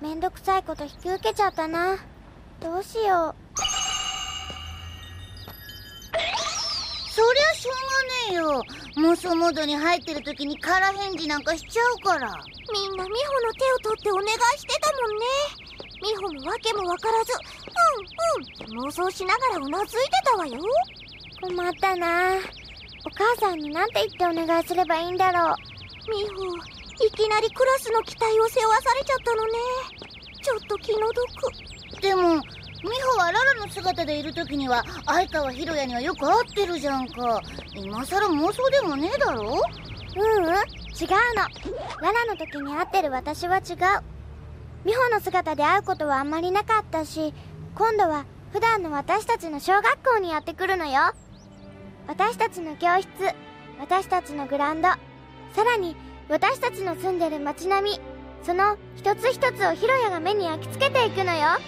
めんどくさいこと引き受けちゃったな。どうしよう。そりゃしょうがねえよ。妄想モードに入ってる時に空返事なんかしちゃうから。みんな美穂の手を取ってお願いしてたもんね。美穂も訳も分からずうんうんって妄想しながらうなずいてたわよ。困ったな。お母さんに何て言ってお願いすればいいんだろう。美穂いきなりクラスの期待を背負わされちゃったのね。ちょっと気の毒。でも美穂はララの姿でいる時には相川ひろやにはよく会ってるじゃんか。今さら妄想でもねえだろ。ううん違うの。ララの時に会ってる私は違う。美穂の姿で会うことはあんまりなかったし今度は普段の私たちの小学校にやってくるのよ。私たちの教室私たちのグラウンドさらに私たちの住んでる街並みその一つ一つをヒロヤが目に焼き付けていくのよ。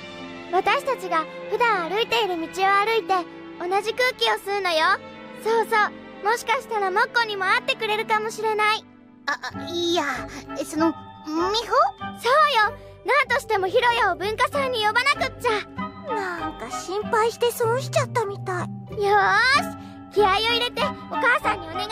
私たちが普段歩いている道を歩いて同じ空気を吸うのよ。そうそう。もしかしたらモッコにも会ってくれるかもしれない。あいやその美穂？そうよ。何としてもヒロヤを文化祭に呼ばなくっちゃ。なんか心配して損しちゃったみたい。よーし。気合を入れてお母さんにお願い